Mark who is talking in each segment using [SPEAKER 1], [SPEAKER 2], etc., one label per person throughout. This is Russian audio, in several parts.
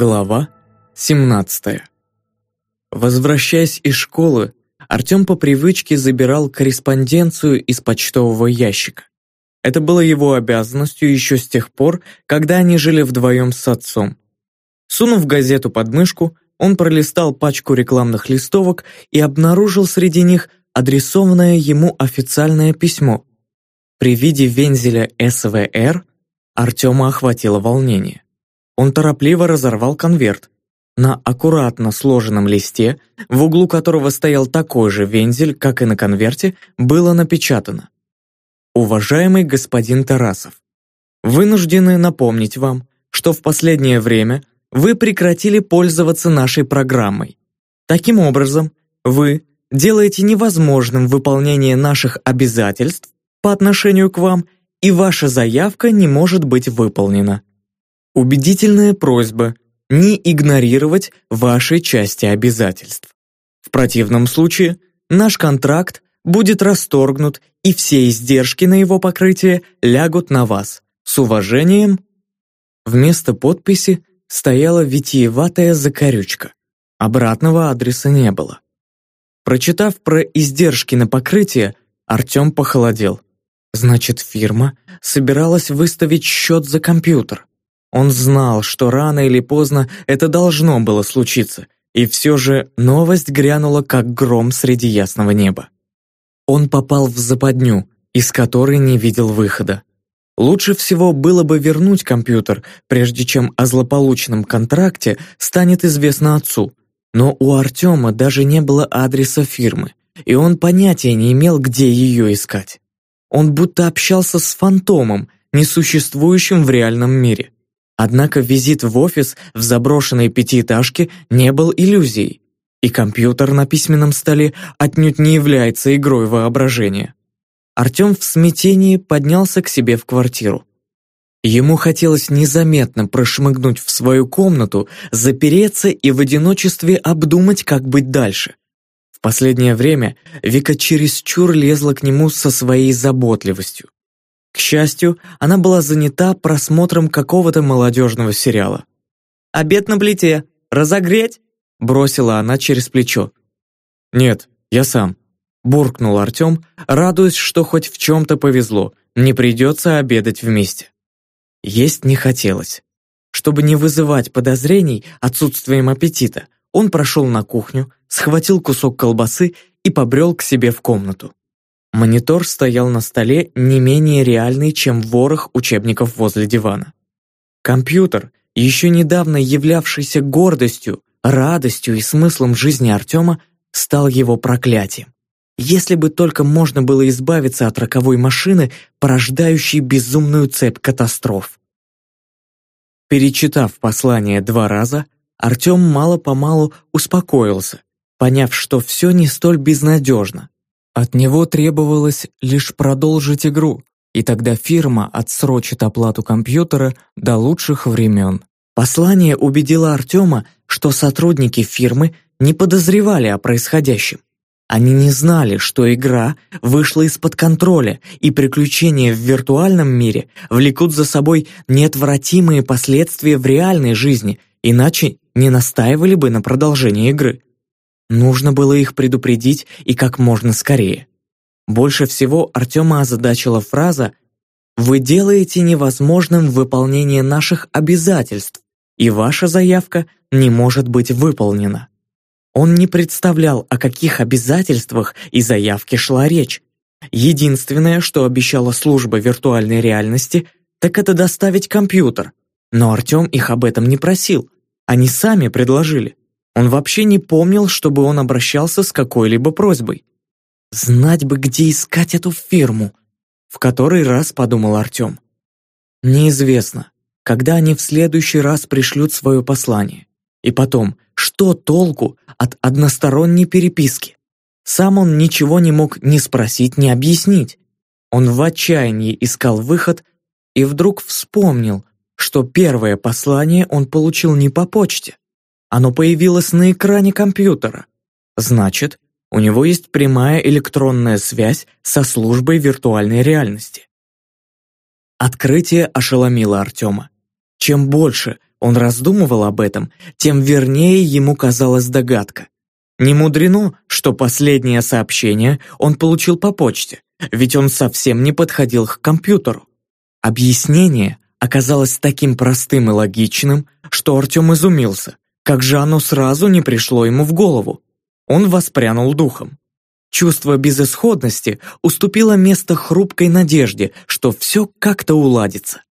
[SPEAKER 1] Глава 17 Возвращаясь из школы, Артем по привычке забирал корреспонденцию из почтового ящика. Это было его обязанностью еще с тех пор, когда они жили вдвоем с отцом. Сунув газету под мышку, он пролистал пачку рекламных листовок и обнаружил среди них адресованное ему официальное письмо. При виде вензеля СВР Артема охватило волнение. Он торопливо разорвал конверт. На аккуратно сложенном листе, в углу которого стоял такой же вензель, как и на конверте, было напечатано. «Уважаемый господин Тарасов, вынуждены напомнить вам, что в последнее время вы прекратили пользоваться нашей программой. Таким образом, вы делаете невозможным выполнение наших обязательств по отношению к вам, и ваша заявка не может быть выполнена. Убедительная просьба не игнорировать вашей части обязательств. В противном случае наш контракт будет расторгнут и все издержки на его покрытие лягут на вас. С уважением. Вместо подписи стояла витиеватая закорючка. Обратного адреса не было. Прочитав про издержки на покрытие, Артем похолодел. Значит, фирма собиралась выставить счет за компьютер. Он знал, что рано или поздно это должно было случиться, и все же новость грянула как гром среди ясного неба. Он попал в западню, из которой не видел выхода. Лучше всего было бы вернуть компьютер, прежде чем о злополучном контракте станет известно отцу. Но у Артема даже не было адреса фирмы, и он понятия не имел, где ее искать. Он будто общался с фантомом, несуществующим в реальном мире. Однако визит в офис в заброшенной пятиэтажке не был иллюзией, и компьютер на письменном столе отнюдь не является игрой воображения. Артем в смятении поднялся к себе в квартиру. Ему хотелось незаметно прошмыгнуть в свою комнату, запереться и в одиночестве обдумать, как быть дальше. В последнее время Вика чересчур лезла к нему со своей заботливостью. К счастью, она была занята просмотром какого-то молодежного сериала. «Обед на плите! Разогреть?» – бросила она через плечо. «Нет, я сам», – буркнул Артем, радуясь, что хоть в чем-то повезло, не придется обедать вместе. Есть не хотелось. Чтобы не вызывать подозрений отсутствием аппетита, он прошел на кухню, схватил кусок колбасы и побрел к себе в комнату. Монитор стоял на столе не менее реальный, чем ворох учебников возле дивана. Компьютер, еще недавно являвшийся гордостью, радостью и смыслом жизни Артема, стал его проклятием. Если бы только можно было избавиться от роковой машины, порождающей безумную цепь катастроф. Перечитав послание два раза, Артем мало-помалу успокоился, поняв, что все не столь безнадежно. От него требовалось лишь продолжить игру, и тогда фирма отсрочит оплату компьютера до лучших времен. Послание убедило Артема, что сотрудники фирмы не подозревали о происходящем. Они не знали, что игра вышла из-под контроля, и приключения в виртуальном мире влекут за собой неотвратимые последствия в реальной жизни, иначе не настаивали бы на продолжении игры. Нужно было их предупредить и как можно скорее. Больше всего Артема озадачила фраза «Вы делаете невозможным выполнение наших обязательств, и ваша заявка не может быть выполнена». Он не представлял, о каких обязательствах и заявке шла речь. Единственное, что обещала служба виртуальной реальности, так это доставить компьютер. Но Артем их об этом не просил. Они сами предложили. Он вообще не помнил, чтобы он обращался с какой-либо просьбой. «Знать бы, где искать эту фирму», — в который раз подумал Артем. Неизвестно, когда они в следующий раз пришлют свое послание. И потом, что толку от односторонней переписки? Сам он ничего не мог ни спросить, ни объяснить. Он в отчаянии искал выход и вдруг вспомнил, что первое послание он получил не по почте, оно появилось на экране компьютера. Значит, у него есть прямая электронная связь со службой виртуальной реальности. Открытие ошеломило Артема. Чем больше он раздумывал об этом, тем вернее ему казалась догадка. Не мудрено, что последнее сообщение он получил по почте, ведь он совсем не подходил к компьютеру. Объяснение оказалось таким простым и логичным, что Артем изумился, как же оно сразу не пришло ему в голову. Он воспрянул духом. Чувство безысходности уступило место хрупкой надежде, что все как-то уладится.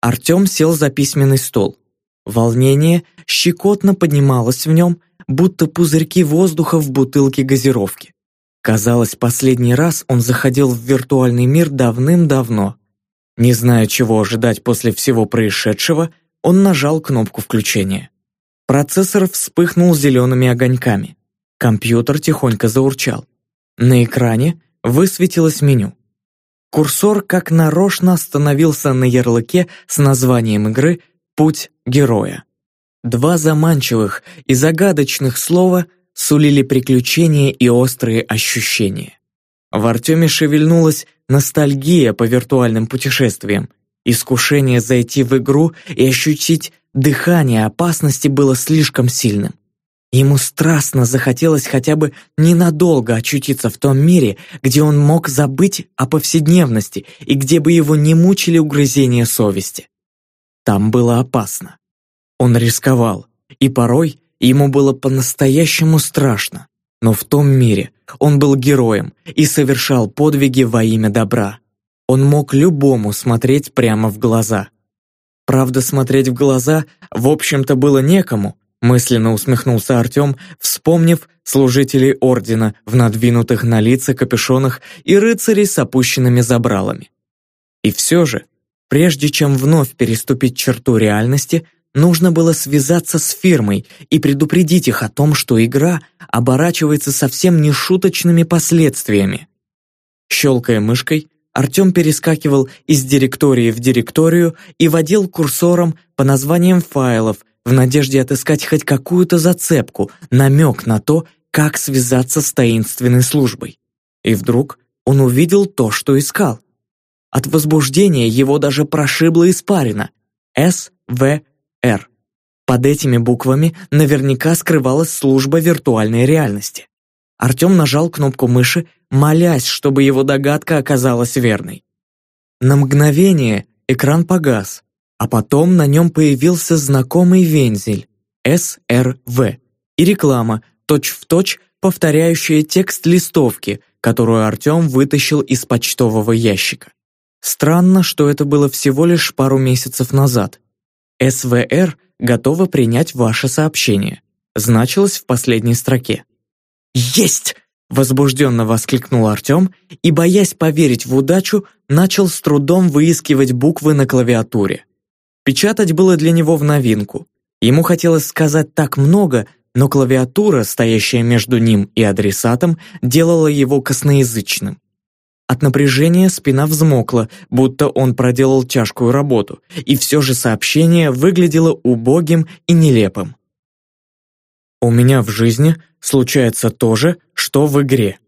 [SPEAKER 1] Артем сел за письменный стол. Волнение щекотно поднималось в нем, будто пузырьки воздуха в бутылке газировки. Казалось, последний раз он заходил в виртуальный мир давным-давно. Не зная, чего ожидать после всего происшедшего, он нажал кнопку включения. Процессор вспыхнул зелеными огоньками. Компьютер тихонько заурчал. На экране высветилось меню. Курсор как нарочно остановился на ярлыке с названием игры «Путь героя». Два заманчивых и загадочных слова сулили приключения и острые ощущения. В Артеме шевельнулась ностальгия по виртуальным путешествиям. Искушение зайти в игру и ощутить дыхание опасности было слишком сильным. Ему страстно захотелось хотя бы ненадолго очутиться в том мире, где он мог забыть о повседневности и где бы его не мучили угрызения совести. Там было опасно. Он рисковал, и порой ему было по-настоящему страшно. Но в том мире он был героем и совершал подвиги во имя добра. Он мог любому смотреть прямо в глаза. Правда, смотреть в глаза, в общем-то, было некому, Мысленно усмехнулся Артем, вспомнив служителей ордена в надвинутых на лица капюшонах и рыцарей с опущенными забралами. И все же, прежде чем вновь переступить черту реальности, нужно было связаться с фирмой и предупредить их о том, что игра оборачивается совсем не шуточными последствиями. Щелкая мышкой, Артем перескакивал из директории в директорию и водил курсором по названиям файлов, в надежде отыскать хоть какую-то зацепку, намек на то, как связаться с таинственной службой. И вдруг он увидел то, что искал. От возбуждения его даже прошибло испарина. СВР. Под этими буквами наверняка скрывалась служба виртуальной реальности. Артем нажал кнопку мыши, молясь, чтобы его догадка оказалась верной. На мгновение экран погас, а потом на нем появился знакомый вензель СРВ и реклама, точь-в-точь точь повторяющая текст листовки, которую Артем вытащил из почтового ящика. Странно, что это было всего лишь пару месяцев назад. СВР готова принять ваше сообщение. Значилось в последней строке. «Есть!» – возбужденно воскликнул Артем и, боясь поверить в удачу, начал с трудом выискивать буквы на клавиатуре. Печатать было для него в новинку. Ему хотелось сказать так много, но клавиатура, стоящая между ним и адресатом, делала его косноязычным. От напряжения спина взмокла, будто он проделал тяжкую работу, и все же сообщение выглядело убогим и нелепым. «У меня в жизни случается то же, что в игре».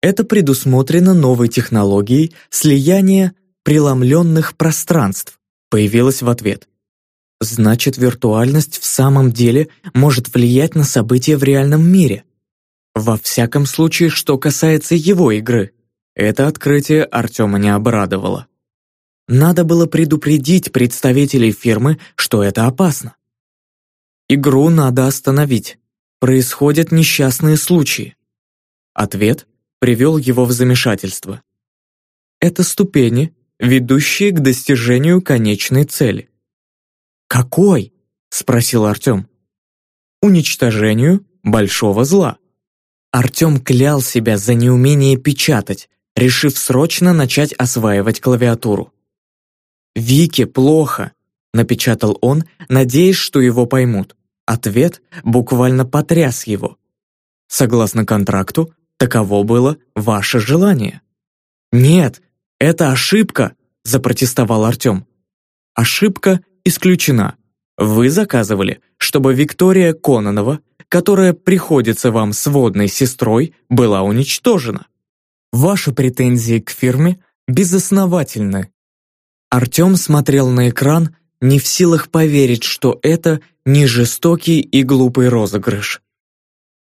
[SPEAKER 1] Это предусмотрено новой технологией слияния преломленных пространств, появилась в ответ. Значит, виртуальность в самом деле может влиять на события в реальном мире. Во всяком случае, что касается его игры. Это открытие Артема не обрадовало. Надо было предупредить представителей фирмы, что это опасно. Игру надо остановить. Происходят несчастные случаи. Ответ привел его в замешательство. Это ступени, ведущие к достижению конечной цели. «Какой?» — спросил Артем. «Уничтожению большого зла». Артем клял себя за неумение печатать, решив срочно начать осваивать клавиатуру. «Вике плохо», — напечатал он, надеясь, что его поймут. Ответ буквально потряс его. Согласно контракту, таково было ваше желание. «Нет, «Это ошибка!» – запротестовал Артем. «Ошибка исключена. Вы заказывали, чтобы Виктория Кононова, которая приходится вам сводной сестрой, была уничтожена. Ваши претензии к фирме безосновательны». Артем смотрел на экран, не в силах поверить, что это не жестокий и глупый розыгрыш.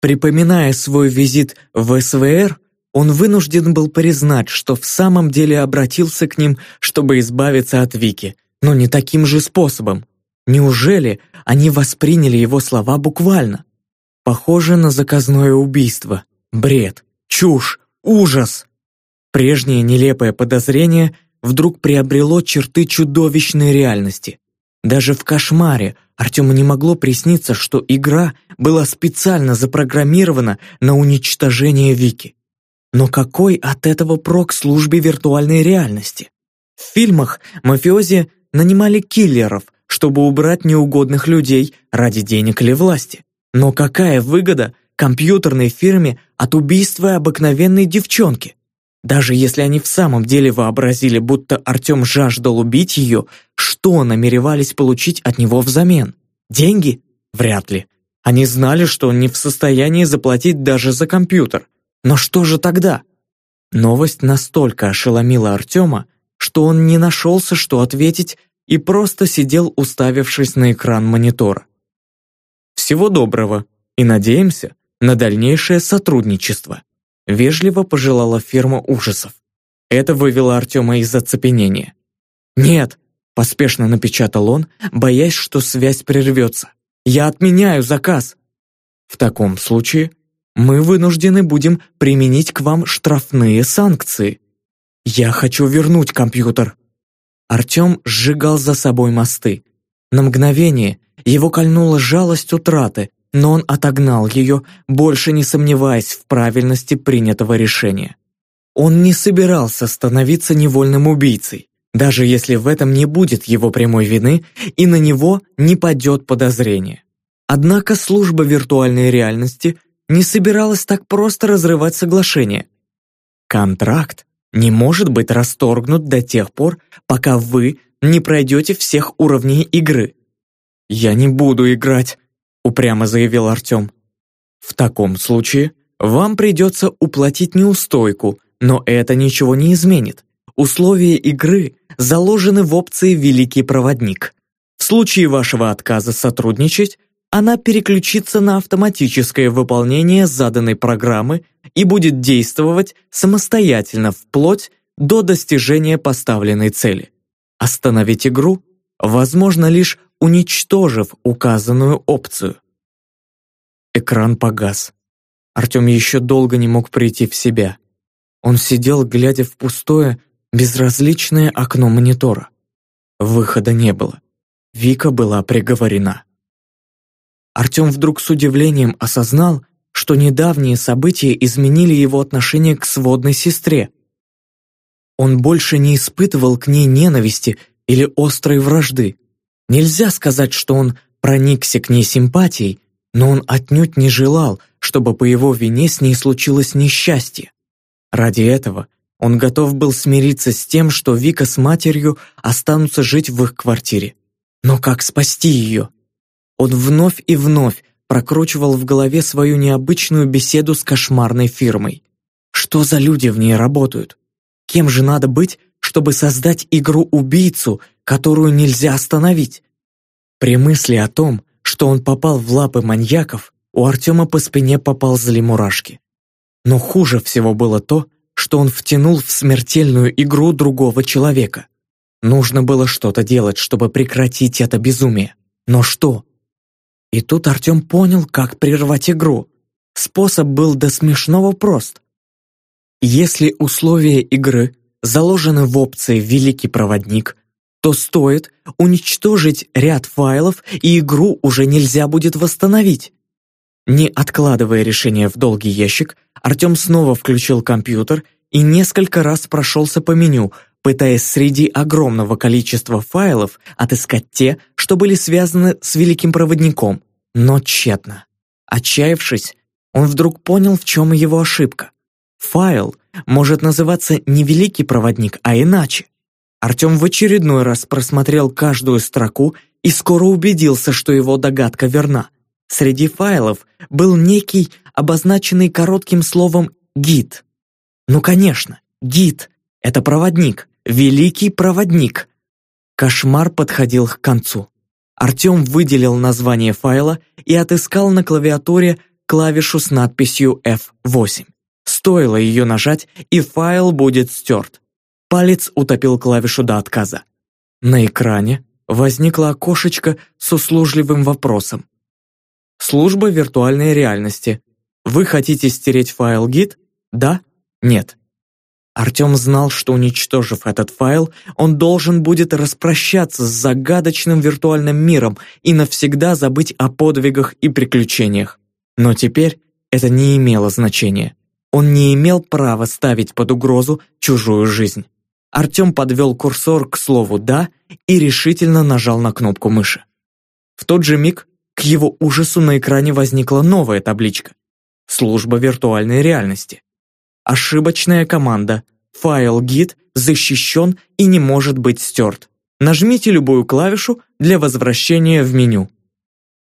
[SPEAKER 1] Припоминая свой визит в СВР, он вынужден был признать, что в самом деле обратился к ним, чтобы избавиться от Вики, но не таким же способом. Неужели они восприняли его слова буквально? Похоже на заказное убийство. Бред, чушь, ужас. Прежнее нелепое подозрение вдруг приобрело черты чудовищной реальности. Даже в кошмаре Артему не могло присниться, что игра была специально запрограммирована на уничтожение Вики. Но какой от этого прок службе виртуальной реальности? В фильмах мафиози нанимали киллеров, чтобы убрать неугодных людей ради денег или власти. Но какая выгода компьютерной фирме от убийства обыкновенной девчонки? Даже если они в самом деле вообразили, будто Артем жаждал убить ее, что намеревались получить от него взамен? Деньги? Вряд ли. Они знали, что он не в состоянии заплатить даже за компьютер. Но что же тогда? Новость настолько ошеломила Артема, что он не нашелся, что ответить, и просто сидел, уставившись на экран монитора. Всего доброго и надеемся на дальнейшее сотрудничество. Вежливо пожелала фирма ужасов. Это вывело Артема из оцепенения. «Нет!» – поспешно напечатал он, боясь, что связь прервется. «Я отменяю заказ!» «В таком случае мы вынуждены будем применить к вам штрафные санкции. Я хочу вернуть компьютер». Артем сжигал за собой мосты. На мгновение его кольнула жалость утраты, но он отогнал ее, больше не сомневаясь в правильности принятого решения. Он не собирался становиться невольным убийцей, даже если в этом не будет его прямой вины и на него не падет подозрение. Однако служба виртуальной реальности не собиралась так просто разрывать соглашение. Контракт не может быть расторгнут до тех пор, пока вы не пройдете всех уровней игры. «Я не буду играть», упрямо заявил Артем. В таком случае вам придется уплатить неустойку, но это ничего не изменит. Условия игры заложены в опции «Великий проводник». В случае вашего отказа сотрудничать, она переключится на автоматическое выполнение заданной программы и будет действовать самостоятельно вплоть до достижения поставленной цели. Остановить игру возможно лишь уничтожив указанную опцию. Экран погас. Артем еще долго не мог прийти в себя. Он сидел, глядя в пустое, безразличное окно монитора. Выхода не было. Вика была приговорена. Артем вдруг с удивлением осознал, что недавние события изменили его отношение к сводной сестре. Он больше не испытывал к ней ненависти или острой вражды. Нельзя сказать, что он проникся к ней симпатией, но он отнюдь не желал, чтобы по его вине с ней случилось несчастье. Ради этого он готов был смириться с тем, что Вика с матерью останутся жить в их квартире. Но как спасти ее? Он вновь и вновь прокручивал в голове свою необычную беседу с кошмарной фирмой. Что за люди в ней работают? Кем же надо быть, чтобы создать игру-убийцу, которую нельзя остановить? При мысли о том, что он попал в лапы маньяков, у Артема по спине поползли мурашки. Но хуже всего было то, что он втянул в смертельную игру другого человека. Нужно было что-то делать, чтобы прекратить это безумие. Но что? И тут Артем понял, как прервать игру. Способ был до смешного прост. Если условия игры заложены в опции «Великий проводник», то стоит уничтожить ряд файлов, и игру уже нельзя будет восстановить. Не откладывая решение в долгий ящик, Артем снова включил компьютер и несколько раз прошелся по меню, пытаясь среди огромного количества файлов отыскать те, что были связаны с великим проводником, но тщетно. Отчаявшись, он вдруг понял, в чем его ошибка. Файл может называться не великий проводник, а иначе. Артем в очередной раз просмотрел каждую строку и скоро убедился, что его догадка верна. Среди файлов был некий, обозначенный коротким словом «гид». Ну, конечно, гид — это проводник, великий проводник. Кошмар подходил к концу. Артем выделил название файла и отыскал на клавиатуре клавишу с надписью F8. Стоило ее нажать, и файл будет стерт. Палец утопил клавишу до отказа. На экране возникло окошечко с услужливым вопросом. Служба виртуальной реальности. Вы хотите стереть файл git? Да? Нет. Артем знал, что уничтожив этот файл, он должен будет распрощаться с загадочным виртуальным миром и навсегда забыть о подвигах и приключениях. Но теперь это не имело значения. Он не имел права ставить под угрозу чужую жизнь. Артем подвел курсор к слову «да» и решительно нажал на кнопку мыши. В тот же миг к его ужасу на экране возникла новая табличка. Служба виртуальной реальности. Ошибочная команда. Файл git защищен и не может быть стерт. Нажмите любую клавишу для возвращения в меню.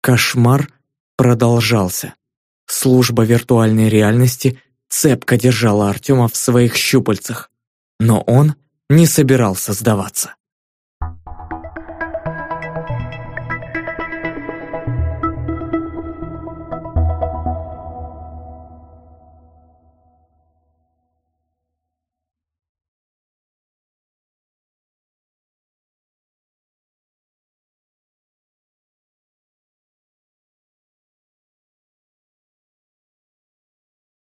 [SPEAKER 1] Кошмар продолжался. Служба виртуальной реальности цепко держала Артема в своих щупальцах. Но он не собирался сдаваться.